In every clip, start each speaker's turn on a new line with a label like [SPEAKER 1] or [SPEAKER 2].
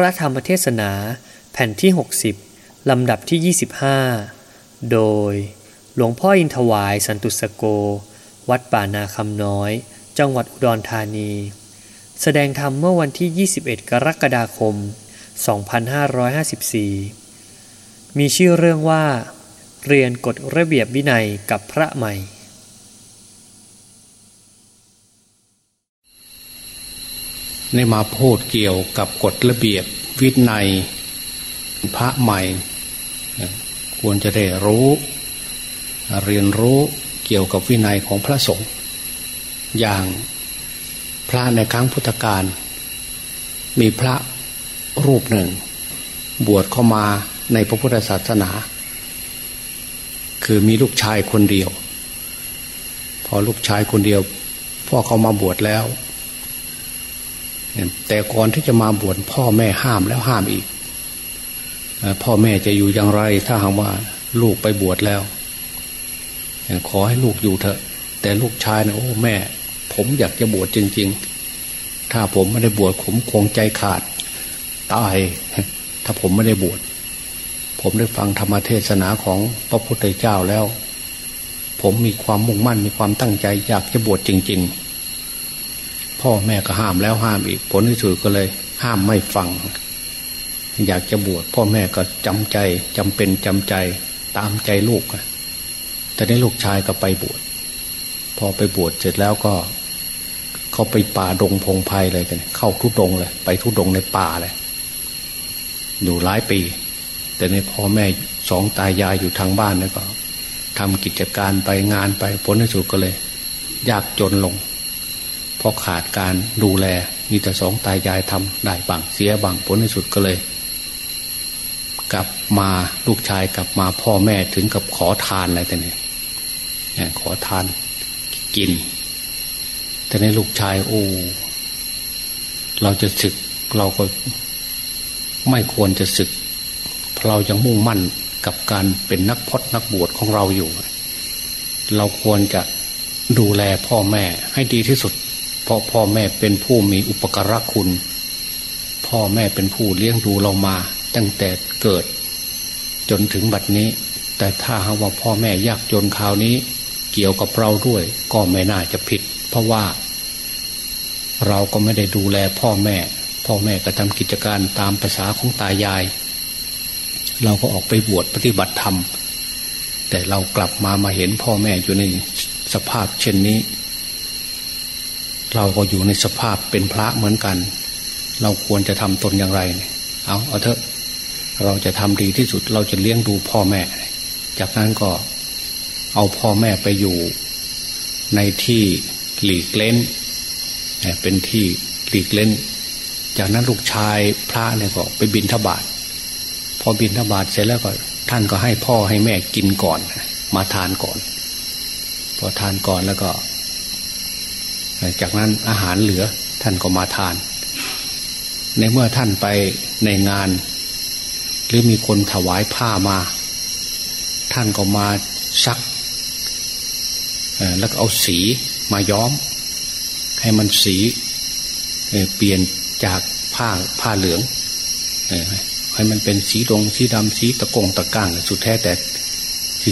[SPEAKER 1] พระธรรมเทศนาแผ่นที่ 60 ลำดับที่ 25 โดย หลวงพ่ออินทวายสันตุสโก วัดป่านาคำน้อย จังหวัดอุดรธานี แสดงธรรมเมื่อวันที่ 21 กรกฎาคม 2554 มีชื่อเรื่องว่า เรียนกฎระเบียบวินัยกับพระใหม่
[SPEAKER 2] ในมาพูดเกี่ยวกับกฎระเบียบวินัยพระใหม่ ควรจะได้รู้ เรียนรู้เกี่ยวกับวินัยของพระสงฆ์อย่างพระในครั้งพุทธกาลมีพระรูปหนึ่ง บวชเข้ามาในพระพุทธศาสนา คือมีลูกชายคนเดียว พอลูกชายคนเดียว พ่อเขามาบวชแล้ว แต่ก่อนที่จะมาบวชพ่อแม่ห้ามแล้วห้ามอีก พ่อแม่จะอยู่อย่างไร ถ้าหากว่าลูกไปบวชแล้ว ขอให้ลูกอยู่เถอะ แต่ลูกชายนะโอ้แม่ ผมอยากจะบวชจริง ๆ ถ้าผมไม่ได้บวชผมคงใจขาดตายถ้าผมไม่ได้บวชผมได้ฟังธรรมเทศนาของพระพุทธเจ้าแล้ว ผมมีความมุ่งมั่นมีความตั้งใจอยากจะบวชจริง ๆ พ่อแม่ก็ห้ามแล้วห้ามอีก ผลที่สุดก็เลย ห้ามไม่ฟัง อยากจะบวชพ่อแม่ก็จำใจจำเป็นจำใจตามใจลูกแต่นี้ลูกชายก็ไปบวชพอไปบวชเสร็จแล้วก็ เขาไปป่าดงพงไพ่เลยกัน เข้าทุดงเลย ไปทุดงในป่าเลย อยู่หลายปี แต่ในพ่อแม่สองตายายอยู่ทางบ้านแล้วก็ทำกิจการไปงานไปผลที่สุดก็เลย ยากจนลง เพราะขาดการดูแล มีแต่สองตายายทำได้บังเสียบังผลที่สุดก็เลย กลับมาลูกชายกลับมาพ่อแม่ถึงกับขอทานอะไรแต่เนี่ยขอทานกิน แต่ในลูกชายโอ้เราจะศึกเราก็ไม่ควรจะศึก เพราะเรายังมุ่งมั่นกับการเป็นนักพจนักบวชของเราอยู่ เราควรจะดูแลพ่อแม่ให้ดีที่สุด เพราะพ่อแม่เป็นผู้มีอุปการะคุณ พ่อแม่เป็นผู้เลี้ยงดูเรามา ตั้งแต่เกิด จนถึงบัดนี้ แต่ถ้าหากว่าพ่อแม่ยากจนคราวนี้ เกี่ยวกับเราด้วย ก็ไม่น่าจะผิด เพราะว่า เราก็ไม่ได้ดูแลพ่อแม่ พ่อแม่ก็ทำกิจการตามภาษาของตายาย เราก็ออกไปบวชปฏิบัติธรรมแต่เรากลับมามาเห็นพ่อแม่อยู่ในสภาพเช่นนี้ เราก็อยู่ในสภาพเป็นพระเหมือนกัน เราควรจะทำตนอย่างไร เอาเอาเถอะ เราจะทำดีที่สุดเราจะเลี้ยงดูพ่อแม่ จากนั้นก็เอาพ่อแม่ไปอยู่ในที่หลีกเล้น เป็นที่หลีกเล้น จากนั้นลูกชายพระเนี่ยก็ไปบินทบาทพอบินทบาทเสร็จแล้วก็ท่านก็ให้พ่อให้แม่กินก่อน มาทานก่อน พอทานก่อนแล้วก็ จากนั้นอาหารเหลือท่านก็มาทาน ในเมื่อท่านไปในงาน หรือมีคนถวายผ้ามา ท่านก็มาซักแล้วก็เอาสีมาย้อม ให้มันสีเปลี่ยนจากผ้าผ้าเหลืองให้มันเป็นสีดงสีดำสีตะกงตะก้างสุดแท้แต่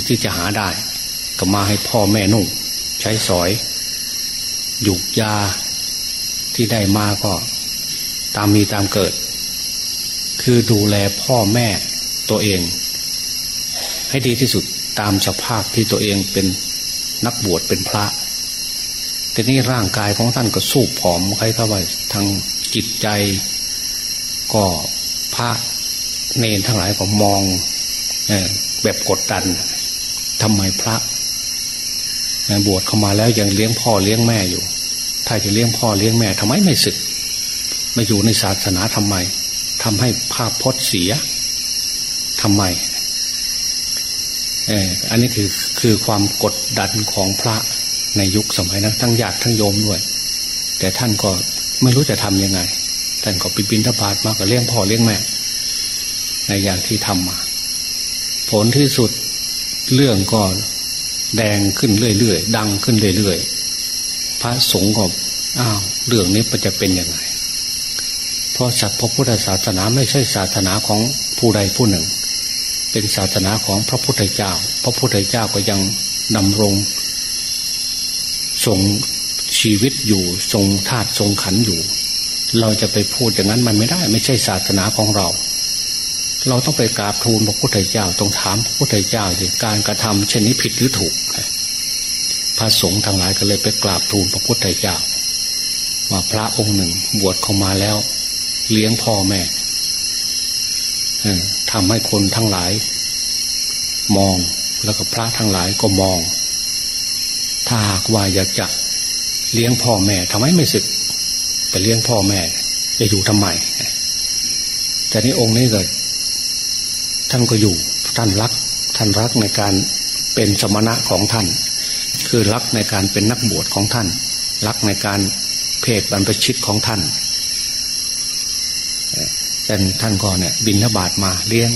[SPEAKER 2] ที่จะหาได้ ก็มาให้พ่อแม่นุ่งใช้สอย หยุกยาที่ได้มาก็ตามมีตามเกิด คือดูแลพ่อแม่ตัวเอง ให้ดีที่สุดตามสภาพที่ตัวเองเป็นนักบวชเป็นพระแต่นี่ร่างกายของท่านก็สู้ผอมใครเข้าไปทางจิตใจ ก็พระเนนทั้งหลายก็มองแบบกดดันทำไมพระ บวชเข้ามาแล้วยังเลี้ยงพ่อเลี้ยงแม่อยู่ ถ้าจะเลี้ยงพ่อเลี้ยงแม่ทำไมไม่ศึกไม่อยู่ในศาสนาทำไมทำให้ภาพพจน์เสียทำไมเอออันนี้คือคือความกดดันของพระในยุคสมัยนั้นทั้งญาติทั้งโยมด้วย แต่ท่านก็ไม่รู้จะทำยังไง ท่านก็ไปบินทบาทมากับเลี้ยงพ่อเลี้ยงแม่ในอย่างที่ทำมา ผลที่สุดเรื่องก็ แดงขึ้นเรื่อยๆ ดังขึ้นเรื่อยๆ พระสงฆ์ก็อ้าวเรื่องนี้มันจะเป็นยังไง เพราะสัตว์พระพุทธศาสนาไม่ใช่ศาสนาของผู้ใดผู้หนึ่ง เป็นศาสนาของพระพุทธเจ้า พระพุทธเจ้าก็ยังดำรงทรงชีวิตอยู่ทรงธาตุทรงขันอยู่ เราจะไปพูดอย่างนั้นมันไม่ได้ ไม่ใช่ศาสนาของเรา เราต้องไปกราบทูลพระพุทธเจ้าต้องถามพระพุทธเจ้าสิการกระทำเช่นนี้ผิดหรือถูก พระสงฆ์ทั้งหลายก็เลยไปกราบทูลพระพุทธเจ้า ว่าพระองค์หนึ่งบวชเข้ามาแล้ว เลี้ยงพ่อแม่ทำให้คนทั้งหลาย มองแล้วก็พระทั้งหลายก็มอง ถ้าหากว่าอยากจะเลี้ยงพ่อแม่ทำไมไม่ศึกไปเลี้ยงพ่อแม่ จะอยู่ทำไมแต่นี้องค์นี้ก็ ท่านก็อยู่ท่านรัก ท่านรักในการเป็นสมณะของท่าน คือรักในการเป็นนักบวชของท่าน รักในการเพศบรรพชิตของท่านแต่ท่านก็เนี่ยบินทบาทมาเลี้ยง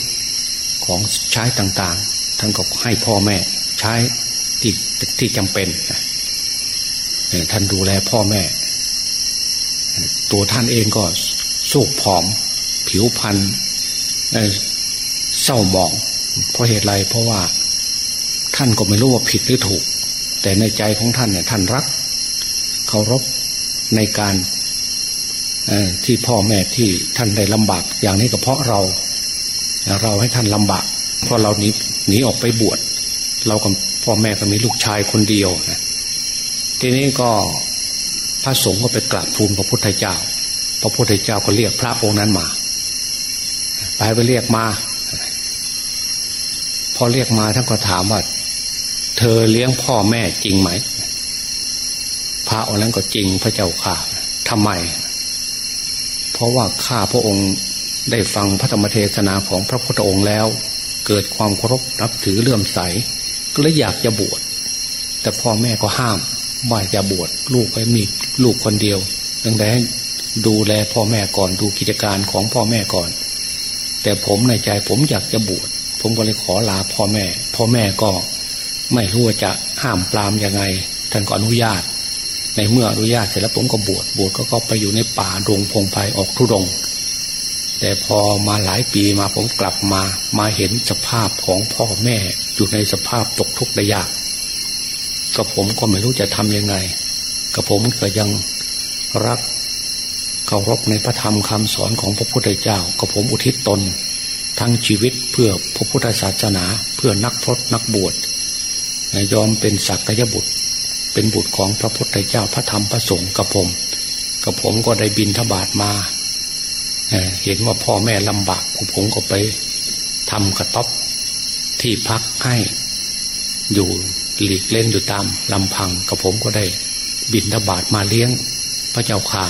[SPEAKER 2] ของใช้ต่างๆ ท่านก็ให้พ่อแม่ใช้ที่ที่จำเป็นท่านดูแลพ่อแม่ ตัวท่านเองก็สูกผอม ผิวพรรณ ศร้าหมอง เพราะเหตุไรเพราะว่าท่านก็ไม่รู้ว่าผิดหรือถูก แต่ในใจของท่านเนี่ยท่านรักเคารพในการที่พ่อแม่ที่ท่านได้ลำบาก อย่างนี้ก็เพราะเรา เราให้ท่านลำบากเพราะเราหนีหนีออกไปบวชเรากับพ่อแม่ก็มีลูกชายคนเดียวนะทีนี้ก็พระสงฆ์ก็ไปกราบทูลพระพุทธเจ้า พระพุทธเจ้าก็เรียกพระองค์นั้นมา ไปไปเรียกมา พอเรียกมาท่านก็ถามว่า เธอเลี้ยงพ่อแม่จริงไหม พระองค์นั้นก็จริงพระเจ้าค่ะทำไม เพราะว่าข้าพระองค์ได้ฟังพระธรรมเทศนาของพระพุทธองค์แล้ว เกิดความเคารพนับถือเลื่อมใส ก็เลยอยากจะบวชแต่พ่อแม่ก็ห้ามว่าจะบวชลูกไปมีลูกคนเดียวดังนั้นดูแลพ่อแม่ก่อนดูกิจการของพ่อแม่ก่อน แต่ผมในใจผมอยากจะบวช ผมก็เลยขอลาพ่อแม่ พ่อแม่ก็ไม่รู้ว่าจะห้ามปรามยังไง ท่านก็อนุญาต ในเมื่ออนุญาตเสร็จแล้วผมก็บวชบวชก็ก็ไปอยู่ในป่าดงพงไพ่ออกทุดง แต่พอมาหลายปีมาผมกลับมามาเห็นสภาพของพ่อแม่อยู่ในสภาพตกทุกข์ได้ยากกับผมก็ไม่รู้จะทำยังไงกับผมก็ยังรักเคารพในพระธรรมคำสอนของพระพุทธเจ้ากับผมอุทิศตน ทั้งชีวิตเพื่อพระพุทธศาสนา เพื่อนักพรตนักบวชยอมเป็นศักยบุตร เป็นบุตรของพระพุทธเจ้าพระธรรมพระสงฆ์กับผมกับผมก็ได้บินทบาทมาเห็นว่าพ่อแม่ลำบากผมก็ไปทำกระต๊อบที่พักให้อยู่หลีกเล่นอยู่ตามลำพังกับผมก็ได้บินทบาทมาเลี้ยงพระเจ้าข่า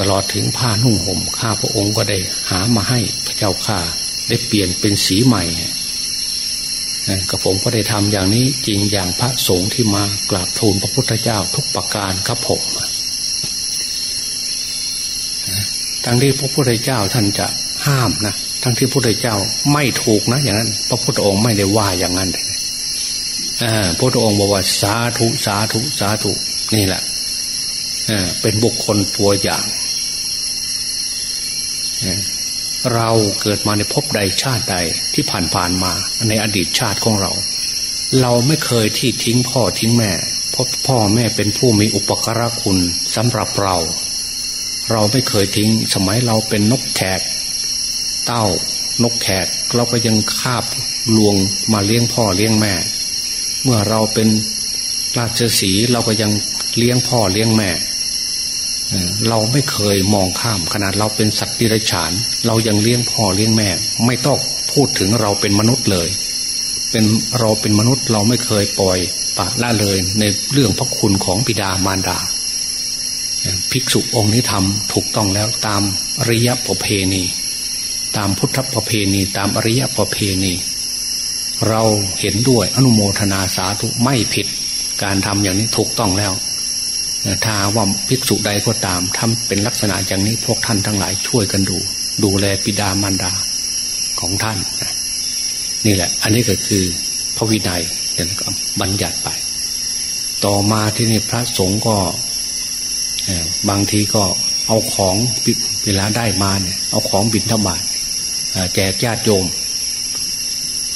[SPEAKER 2] ตลอดถึงผ้านุ่งห่มข้าพระองค์ก็ได้หามาให้ เจ้าข่าได้เปลี่ยนเป็นสีใหม่กับผมก็ได้ทำอย่างนี้จริงอย่างพระสงฆ์ที่มากราบทูลพระพุทธเจ้าทุกประการครับผมทั้งที่พระพุทธเจ้าท่านจะห้ามนะทั้งที่พระพุทธเจ้าไม่ถูกนะ อย่างนั้น พระพุทธองค์ไม่ได้ว่าอย่างนั้นเลยพระพุทธองค์บอกว่าสาธุสาธุสาธุนี่แหละเป็นบุคคลตัวอย่าง เราเกิดมาในภพใดชาติใดที่ผ่านผ่านมาในอดีตชาติของเรา เราไม่เคยที่ทิ้งพ่อทิ้งแม่เพราะพ่อแม่เป็นผู้มีอุปการะคุณสำหรับเรา เราไม่เคยทิ้งสมัยเราเป็นนกแขก เต้านกแขกเราก็ยังคาบลวงมาเลี้ยงพ่อเลี้ยงแม่ เมื่อเราเป็นราชสีเราก็ยังเลี้ยงพ่อเลี้ยงแม่ เราไม่เคยมองข้ามขนาดเราเป็นสัตว์ดิรัจฉาน เรายังเลี้ยงพ่อเลี้ยงแม่ ไม่ต้องพูดถึงเราเป็นมนุษย์เลย เป็นเราเป็นมนุษย์เราไม่เคยปล่อยปะละเลยในเรื่องพระคุณของบิดามารดา ภิกษุองค์นี้ทำถูกต้องแล้วตามอริยประเพณี ตามพุทธประเพณี ตามอริยประเพณี เราเห็นด้วยอนุโมทนาสาธุไม่ผิด การทำอย่างนี้ถูกต้องแล้ว ถ้าว่าภิกษุใดก็ตามทำเป็นลักษณะอย่างนี้พวกท่านทั้งหลายช่วยกันดู ดูแลปิดามารดาของท่านนี่แหละ อันนี้ก็คือพระวินัยอย่างบัญญัติไป ต่อมาที่นี่พระสงฆ์ก็บางทีก็เอาของเวลาได้มาเนี่ยเอาของบินธบาตแจกญาติโยม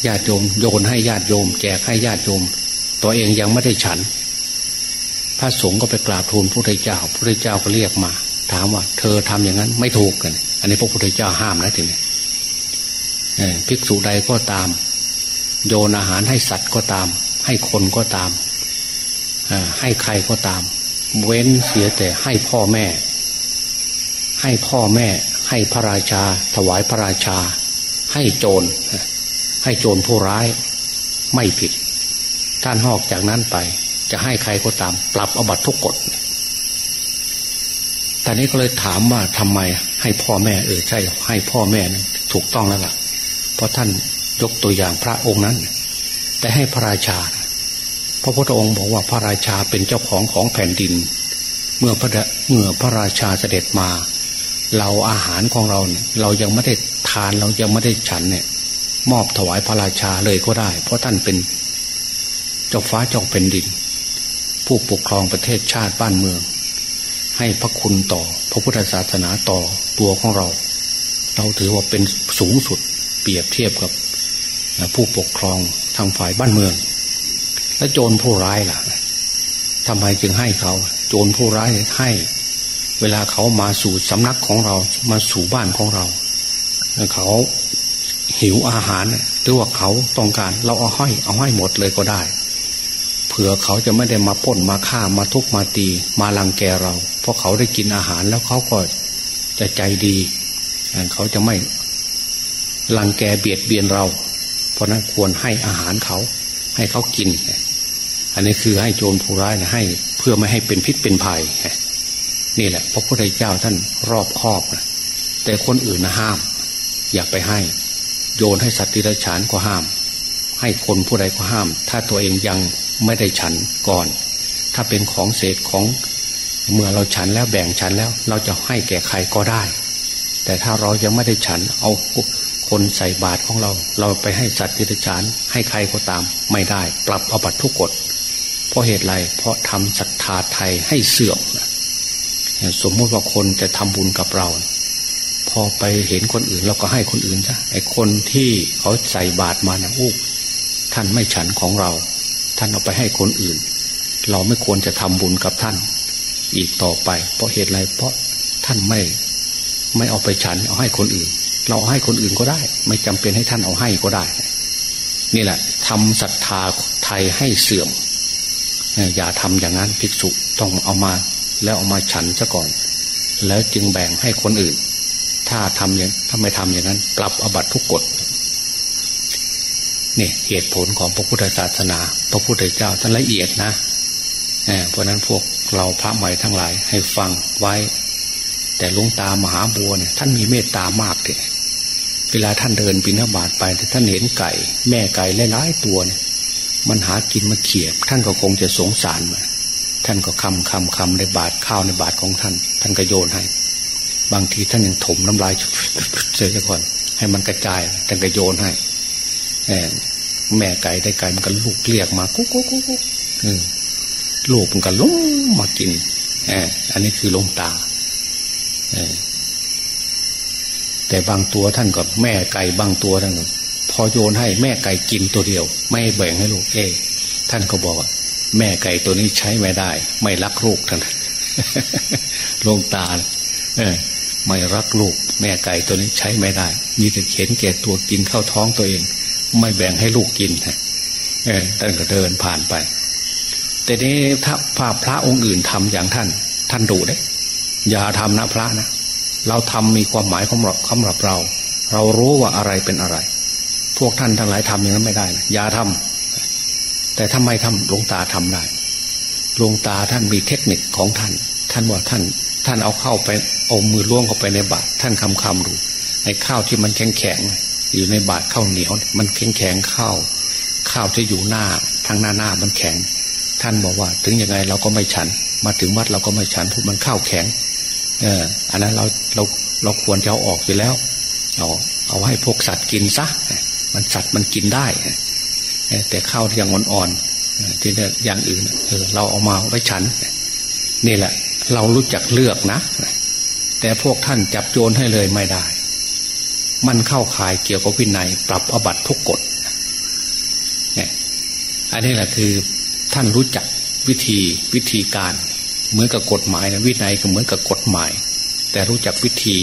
[SPEAKER 2] ญาติโยมโยนให้ญาติโยม แจกให้ญาติโยม ตัวเองยังไม่ได้ฉัน พระสงฆ์ก็ไปกราบทูลพระพุทธเจ้าพระพุทธเจ้าก็เรียกมา ถามว่า เธอทำอย่างนั้นไม่ถูกกันอันนี้พระพุทธเจ้าห้ามนะทีนี้ภิกษุใดก็ตาม โยนอาหารให้สัตว์ก็ตาม ให้คนก็ตามให้ใครก็ตาม เว้นเสียแต่ให้พ่อแม่ ให้พ่อแม่ ให้พระราชา ถวายพระราชา ให้โจรให้โจรผู้ร้ายไม่ผิด ท่านหอกจากนั้นไป จะให้ใครก็ตาม ปรับอบัตทุกกฎตอนนี้ก็เลยถามว่าทำไมให้พ่อแม่ เออใช่ ให้พ่อแม่ถูกต้องแล้วล่ะ เพราะท่านยกตัวอย่างพระองค์นั้น แต่ให้พระราชา พระพุทธองค์บอกว่าพระราชาเป็นเจ้าของของแผ่นดิน เมื่อพระเมื่อพระราชาเสด็จมา เราอาหารของเราเนี่ยเรายังไม่ได้ทานเรายังไม่ได้ฉันเนี่ย มอบถวายพระราชาเลยก็ได้ เพราะท่านเป็นเจ้าฟ้าเจ้าเป็นดิน ผู้ปกครองประเทศชาติบ้านเมือง ให้พระคุณต่อพระพุทธศาสนาต่อตัวของเรา เราถือว่าเป็นสูงสุดเปรียบเทียบกับผู้ปกครองทางฝ่ายบ้านเมือง และโจรผู้ร้ายล่ะทำไมจึงให้เขา โจรผู้ร้ายให้ เวลาเขามาสู่สำนักของเรามาสู่บ้านของเรา เขาหิวอาหารหรือว่าเขาต้องการ เราเอาห้อยเอาห้อยหมดเลยก็ได้ เผื่อเขาจะไม่ได้มาป้นมาฆ่ามาทุกมาตี มาลังแกเรา เพราะเขาได้กินอาหารแล้วเขาก็จะใจดีเขาจะไม่ลังแกเบียดเบียนเรา เพราะนั้นควรให้อาหารเขา ให้เขากิน อันนี้คือให้โจรผู้ร้ายนะให้เพื่อไม่ให้เป็นพิษเป็นภัยนี่แหละพระพุทธเจ้าท่านรอบคอบนะแต่คนอื่นนะห้าม อย่าไปให้ โยนให้สัตว์ที่ไรฉานก็ห้าม ให้คนผู้ใดก็ห้าม ถ้าตัวเองยัง ไม่ได้ฉันก่อน ถ้าเป็นของเศษของเมื่อเราฉันแล้วแบ่งฉันแล้ว เราจะให้แก่ใครก็ได้ แต่ถ้าเรายังไม่ได้ฉัน เอาคนใส่บาตรของเรา เราไปให้สัตว์ที่ไรฉานให้ใครก็ตาม ไม่ได้ ปรับอบัตทุกกฎเพราะเหตุไรเพราะทำศรัทธาไทยให้เสื่อมสมมติว่าคนจะทำบุญกับเรา พอไปเห็นคนอื่นเราก็ให้คนอื่นซะไอ้คนที่เขาใส่บาตรมานะอู้ท่านไม่ฉันของเรา ท่านเอาไปให้คนอื่น เราไม่ควรจะทำบุญกับท่าน อีกต่อไป เพราะเหตุไรเพราะท่านไม่ ไม่เอาไปฉัน เอาให้คนอื่น เราให้คนอื่นก็ได้ ไม่จำเป็นให้ท่านเอาให้ก็ได้ นี่แหละทำศรัทธาไทยให้เสื่อม อย่าทำอย่างนั้นภิกษุต้องเอามา แล้วเอามาฉันซะก่อน แล้วจึงแบ่งให้คนอื่น ถ้าทำอย่างถ้าไม่ทำอย่างนั้น ปรับอบัตทุกกฎ นี่เหตุผลของพระพุทธศาสนา พระพุทธเจ้าท่านละเอียดนะเพราะนั้นพวกเราพระใหม่ทั้งหลายให้ฟังไว้ แต่ลุงตามหาบัวเนี่ยท่านมีเมตตามากเลยเวลาท่านเดินปิณฑบาตไปแต่ท่านเห็นไก่ แม่ไก่หลายๆตัวเนี่ยมันหากินมาเขียบ ท่านก็คงจะสงสารมาท่านก็คำคำคำในบาทข้าวในบาทของท่าน ท่านก็โยนให้ บางทีท่านยังถมน้ำลายเสียก่อน ให้มันกระจายท่านก็โยนให้ แม่ไก่ได้ไก่มันก็ลูกเรียกมากุ๊กกุ๊กกุ๊กลูกมันก็ล้มมากินอันนี้คือลงตาแต่บางตัวท่านก็แม่ไก่บางตัวท่านพอโยนให้แม่ไก่กินตัวเดียว ไม่แบ่งให้ลูกเอท่านก็บอกว่า แม่ไก่ตัวนี้ใช้ไม่ได้ ไม่รักลูกท่านลงตาเออไม่รักลูก แม่ไก่ตัวนี้ใช้ไม่ได้ มีแต่เข็นแก่ตัวกินเข้าท้องตัวเอง ไม่แบ่งให้ลูกกินเออท่านก็เดินผ่านไป แต่นี้ถ้าพาพระองค์อื่นทำอย่างท่าน ท่านดูได้อย่าทำนะพระนะเราทำมีความหมายของเราสำหรับเรา เรารู้ว่าอะไรเป็นอะไร พวกท่านทั้งหลายทำอย่างนั้นไม่ได้นะอย่าทำแต่ทำไมทำหลวงตาทำได้หลวงตาท่านมีเทคนิคของท่าน ท่านว่าท่าน ท่านเอาเข้าไปเอามือล่วงเข้าไปในบาตรท่านคำคำดูในข้าวที่มันแข็งแข็ง อยู่ในบาตรข้าวเหนียว มันแข็งแข็งข้าวข้าวที่อยู่หน้าทางหน้าหน้ามันแข็ง ท่านบอกว่า ถึงยังไงเราก็ไม่ฉัน มาถึงวัดเราก็ไม่ฉันเพราะมันข้าวแข็ง เออ อันนั้นเราเราเราควรจะเอาออกอยู่แล้ว เอาเอาให้พวกสัตว์กินซะมันสัตว์มันกินได้แต่ข้าวที่ยังอ่อนๆที่เดียอย่างอื่นเออเราเอามาไว้ฉันนี่แหละ เรารู้จักเลือกนะแต่พวกท่านจับโจรให้เลยไม่ได้ มันเข้าข่ายเกี่ยวกับวินัย ปรับอบัตทุกกฎเนี่ยอันนี้แหละคือท่านรู้จักวิธีวิธีการเหมือนกับกฎหมายนะวินัยก็เหมือนกับกฎหมาย แต่รู้จักวิธี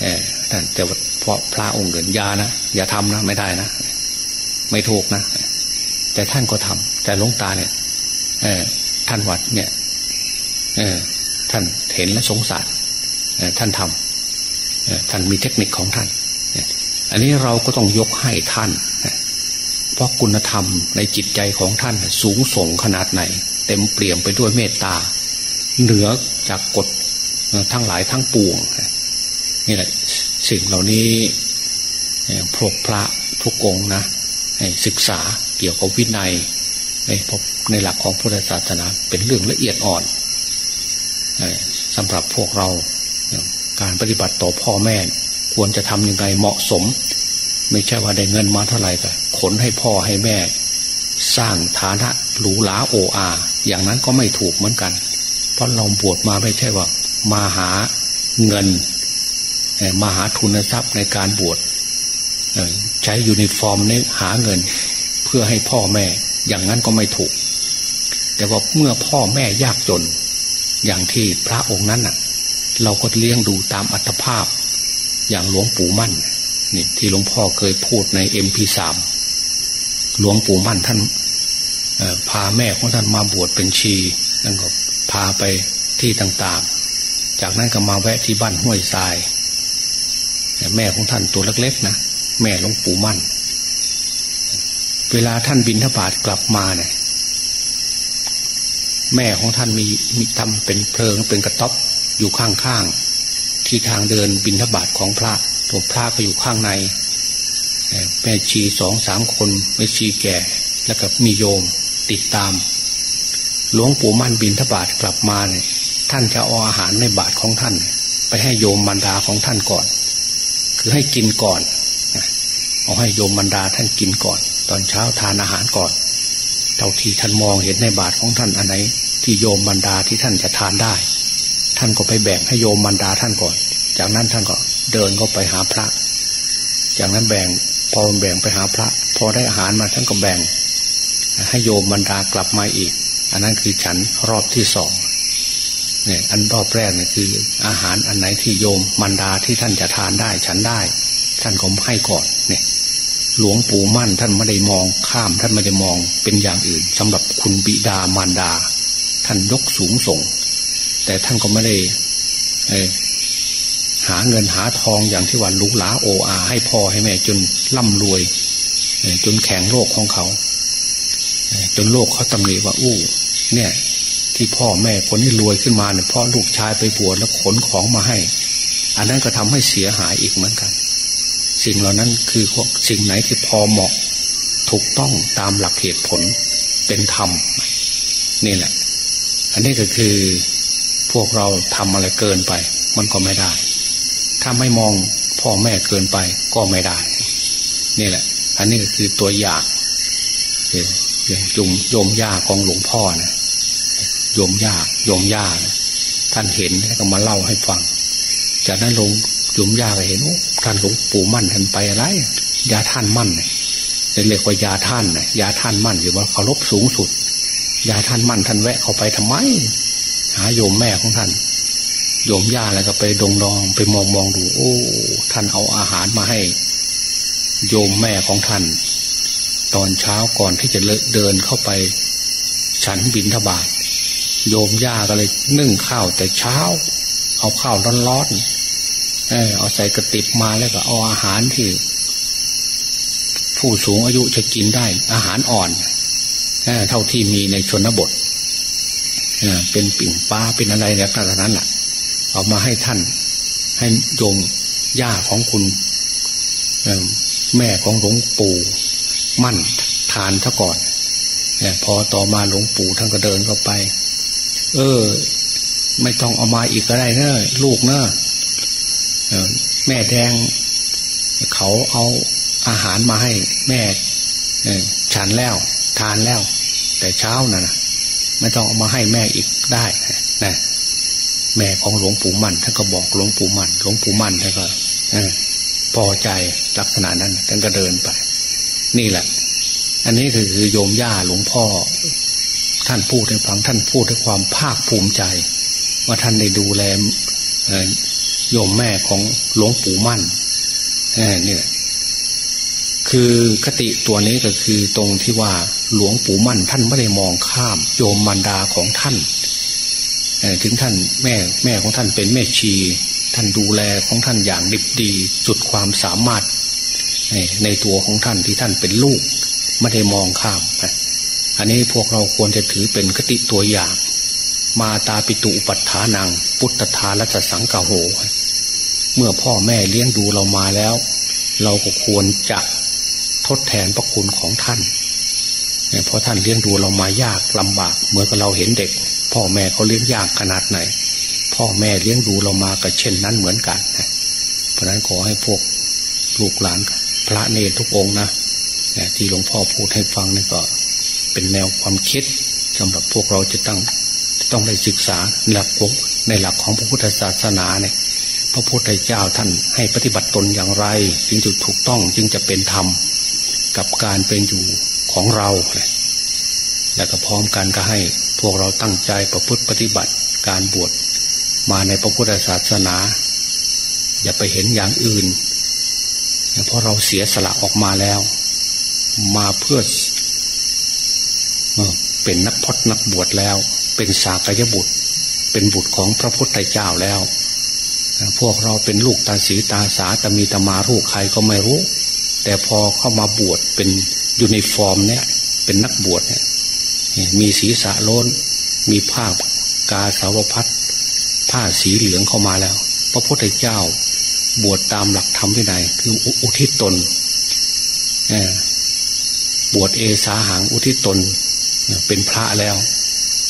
[SPEAKER 2] เออท่านแต่เพราะพระองค์เกินยานะอย่าทำนะไม่ได้นะ ไม่ถูกนะ แต่ท่านก็ทำแต่หลวงตาเนี่ยท่านวัดเนี่ยท่านเห็นและสงสารท่านทำ ท่านมีเทคนิคของท่านอันนี้เราก็ต้องยกให้ท่านเพราะคุณธรรมในจิตใจของท่านสูงส่งขนาดไหน เต็มเปี่ยมไปด้วยเมตตา เหนือจากกฎทั้งหลายทั้งปวงนี่แหละสิ่งเหล่านี้พวกพระทุกองนะศึกษาเกี่ยวกับวินัยในในหลักของพุทธศาสนาเป็นเรื่องละเอียดอ่อนสำหรับพวกเรา การปฏิบัติต่อพ่อแม่ ควรจะทำยังไงเหมาะสม ไม่ใช่ว่าได้เงินมาเท่าไหร่ก็ขนให้พ่อให้แม่ สร้างฐานะหรูหราโออาอย่างนั้นก็ไม่ถูกเหมือนกัน เพราะเราบวชมาไม่ใช่ว่า มาหาเงินมาหาทุนทรัพย์ในการบวชใช้ยูนิฟอร์มนี้หาเงิน เพื่อให้พ่อแม่อย่างนั้นก็ไม่ถูก แต่ว่าเมื่อพ่อแม่ยากจน อย่างที่พระองค์นั้นน่ะ เราก็เลี้ยงดูตามอัตภาพ อย่างหลวงปู่มั่นนี่ที่หลวงพ่อเคยพูดในเอ็มพีสามหลวงปู่มั่นท่านพาแม่ของท่านมาบวชเป็นชีนั่นก็พาไปที่ต่างๆ จากนั้นก็มาแวะที่บ้านห้วยทรายแม่ของท่านตัวเล็กๆนะแม่หลวงปู่มั่น เวลาท่านบินทบาทกลับมาเนี่ยแม่ของท่านมีมีทำเป็นเพลิงเป็นกระต๊อบ อยู่ข้างๆที่ทางเดินบินทบาทของพระตัวพระก็อยู่ข้างในแม่ชีสองสามคนแม่ชีแก่ แล้วก็มีโยมติดตาม หลวงปู่มั่นบินทบาทกลับมาเนี่ยท่านจะเอาอาหารในบาทของท่าน ไปให้โยมบรรดาของท่านก่อน คือให้กินก่อนเอาให้โยมบรรดาท่านกินก่อน ตอนเช้าทานอาหารก่อนเท่าที่ท่านมองเห็นในบาทของท่านอันไหน ที่โยมบรรดาที่ท่านจะทานได้ ท่านก็ไปแบ่งให้โยมบรรดาท่านก่อน จากนั้นท่านก็เดินก็ไปหาพระ จากนั้นแบ่งพอแบ่งไปหาพระ พอได้อาหารมาท่านก็แบ่ง ให้โยมบรรดากลับมาอีก อันนั้นคือฉันรอบที่สองเนี่ยอันรอบแรกเนี่ยคือ อาหารอันไหนที่โยมบรรดาที่ท่านจะทานได้ ฉันได้ ท่านก็ให้ก่อนเนี่ยหลวงปู่มั่นท่านไม่ได้มองข้ามท่านไม่ได้มองเป็นอย่างอื่นสำหรับคุณบิดามารดา ท่านยกสูงส่ง แต่ท่านก็ไม่ได้หาเงินหาทองอย่างที่ว่าลุกหลาโออา ให้พ่อให้แม่ จนร่ำรวยจนแข่งโลกของเขา จนโลกเขาตำหนิว่าอู้ เนี่ย ที่พ่อแม่คนนี้รวยขึ้นมาเนี่ยเพราะลูกชายไปบวชแล้วขนของมาให้ อันนั้นก็ทำให้เสียหายอีกเหมือนกัน สิ่งเหล่านั้นคือสิ่งไหนที่พอเหมาะ ถูกต้องตามหลักเหตุผลเป็นธรรมนี่แหละ อันนี้ก็คือ พวกเราทำอะไรเกินไป มันก็ไม่ได้ ถ้าไม่มองพ่อแม่เกินไปก็ไม่ได้ นี่แหละ อันนี้ก็คือตัวอย่างอย่างจุมโยมย่าของหลวงพ่อนะโยมย่าโยมย่านะท่านเห็นแล้วก็มาเล่าให้ฟัง จากนั้นหลวงโยมย่าก็เห็นท่านหลวงปู่มั่นท่านไปอะไรยาท่านมั่นเนี่ยเรียกว่ายาท่านนี่ยาท่านมั่นหรือว่าเคารพสูงสุด ยาท่านมั่นท่านแวะเข้าไปทำไม หาโยมแม่ของท่าน โยมย่าแล้วก็ไปดงดองไปมองมองดู โอ้ ท่านเอาอาหารมาให้ โยมแม่ของท่าน ตอนเช้าก่อนที่จะเดินเข้าไป ฉันบินทบาทโยมย่าก็เลยนึ่งข้าวแต่เช้า เอาข้าวร้อนๆเออเอาใส่กระติบมาแล้วก็เอาอาหารที่ ผู้สูงอายุจะกินได้ อาหารอ่อนเท่าที่มีในชนบท เป็นปิ่งปลาเป็นอะไรแล้วแต่นั้นแหละเอามาให้ท่าน ให้โยมย่าของคุณแม่ของหลวงปู่มั่นทานซะก่อนพอต่อมาหลวงปู่ท่านก็เดินเข้าไป เออ ไม่ต้องเอามาอีกก็ได้เนอะลูกเนอะแม่แดง เขาเอาอาหารมาให้แม่ฉันแล้ว ทานแล้ว แต่เช้าน่ะ ไม่ต้องเอามาให้แม่อีกได้นะแม่ของหลวงปู่มั่นท่านก็บอกหลวงปู่มั่นหลวงปู่มั่นท่านก็พอใจลักษณะนั้นท่านก็เดินไป นี่แหละ อันนี้คือโยมย่าหลวงพ่อ ท่านพูดให้ฟังท่านพูดด้วยความภาคภูมิใจ ว่าท่านได้ดูแลโยมแม่ของหลวงปู่มั่นนี่แหละคือคติตัวนี้ก็คือตรงที่ว่า หลวงปู่มั่นท่านไม่ได้มองข้าม โยมมารดาของท่านถึงท่านแม่แม่ของท่านเป็นแม่ชี ท่านดูแลของท่านอย่างดิบดีสุดความสามารถ ในตัวของท่านที่ท่านเป็นลูกไม่ได้มองข้ามอันนี้พวกเราควรจะถือเป็นคติตัวอย่าง มาตาปิตุปัฏฐานัง พุทธทาลัตสังกโห เมื่อพ่อแม่เลี้ยงดูเรามาแล้ว เราก็ควรจะทดแทนพระคุณของท่าน เพราะท่านเลี้ยงดูเรามายากลำบากเหมื่อเราเห็นเด็ก พ่อแม่เขาเลี้ยงยากขนาดไหน พ่อแม่เลี้ยงดูเรามาก็เช่นนั้นเหมือนกันเพราะนั้นขอให้พวกลูกหลานพระเนรทุกองนะที่หลวงพ่อพูดให้ฟังนี่ก็ เป็นแนวความคิดสำหรับพวกเราจะต้องต้องได้ศึกษาหลักของในหลักของพระพุทธศาสนาเนี่ยพระพุทธเจ้าท่านให้ปฏิบัติตนอย่างไร จึงจะถูกต้องจึงจะเป็นธรรม กับการเป็นอยู่ ของเรา แล้วก็พร้อมกันก็ให้พวกเราตั้งใจประพฤติปฏิบัติการบวชมาในพระพุทธศาสนา อย่าไปเห็นอย่างอื่น เพราะเราเสียสละออกมาแล้ว มาเพื่อเป็นนักพจนักบวชแล้ว เป็นสากยบุตร เป็นบุตรของพระพุทธเจ้าแล้ว พวกเราเป็นลูกตาสีตาสาตมีตมาลูกใครก็ไม่รู้ แต่พอเข้ามาบวชเป็น อยู่ในฟอร์มเนี่ย เป็นนักบวชเนี่ยมีศีรษะโล้น มีผ้ากาสาวพัดผ้าสีเหลืองเข้ามาแล้ว พระพุทธเจ้า บวชตามหลักธรรมที่ไหนคืออุทิศตนบวชเอสาหังอุทิศตนเป็นพระแล้ว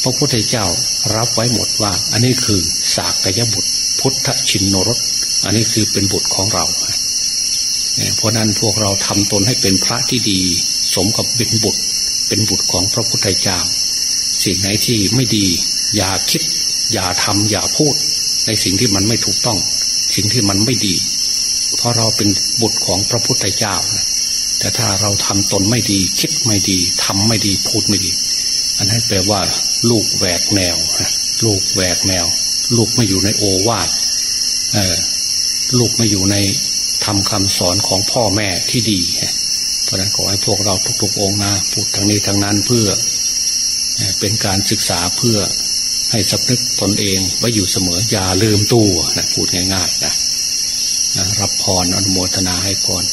[SPEAKER 2] พระพุทธเจ้ารับไว้หมดว่า อันนี้คือสากยบุตร พุทธชินนรสอันนี้คือเป็นบุตรของเราเพราะนั้นพวกเราทำตนให้เป็นพระที่ดี สมกับเป็นบุตร เป็นบุตรของพระพุทธเจ้า สิ่งไหนที่ไม่ดี อย่าคิด อย่าทำอย่าพูด ในสิ่งที่มันไม่ถูกต้อง สิ่งที่มันไม่ดี เพราะเราเป็นบุตรของพระพุทธเจ้าแต่ถ้าเราทำตนไม่ดี คิดไม่ดีทำไม่ดีพูดไม่ดี อันนั้นแปลว่า ลูกแหวกแนวลูกแหวกแนว ลูกไม่อยู่ในโอวาทลูกไม่อยู่ในทำคำสอนของพ่อแม่ที่ดี เพราะนั้นขอให้พวกเราทุกๆองค์นะพูดทางนี้ทางนั้นเพื่อเป็นการศึกษาเพื่อให้สำนึกตนเองไว้อยู่เสมออย่าลืมตัวนะพูดง่ายๆนะรับพรอนุโมทนาให้พร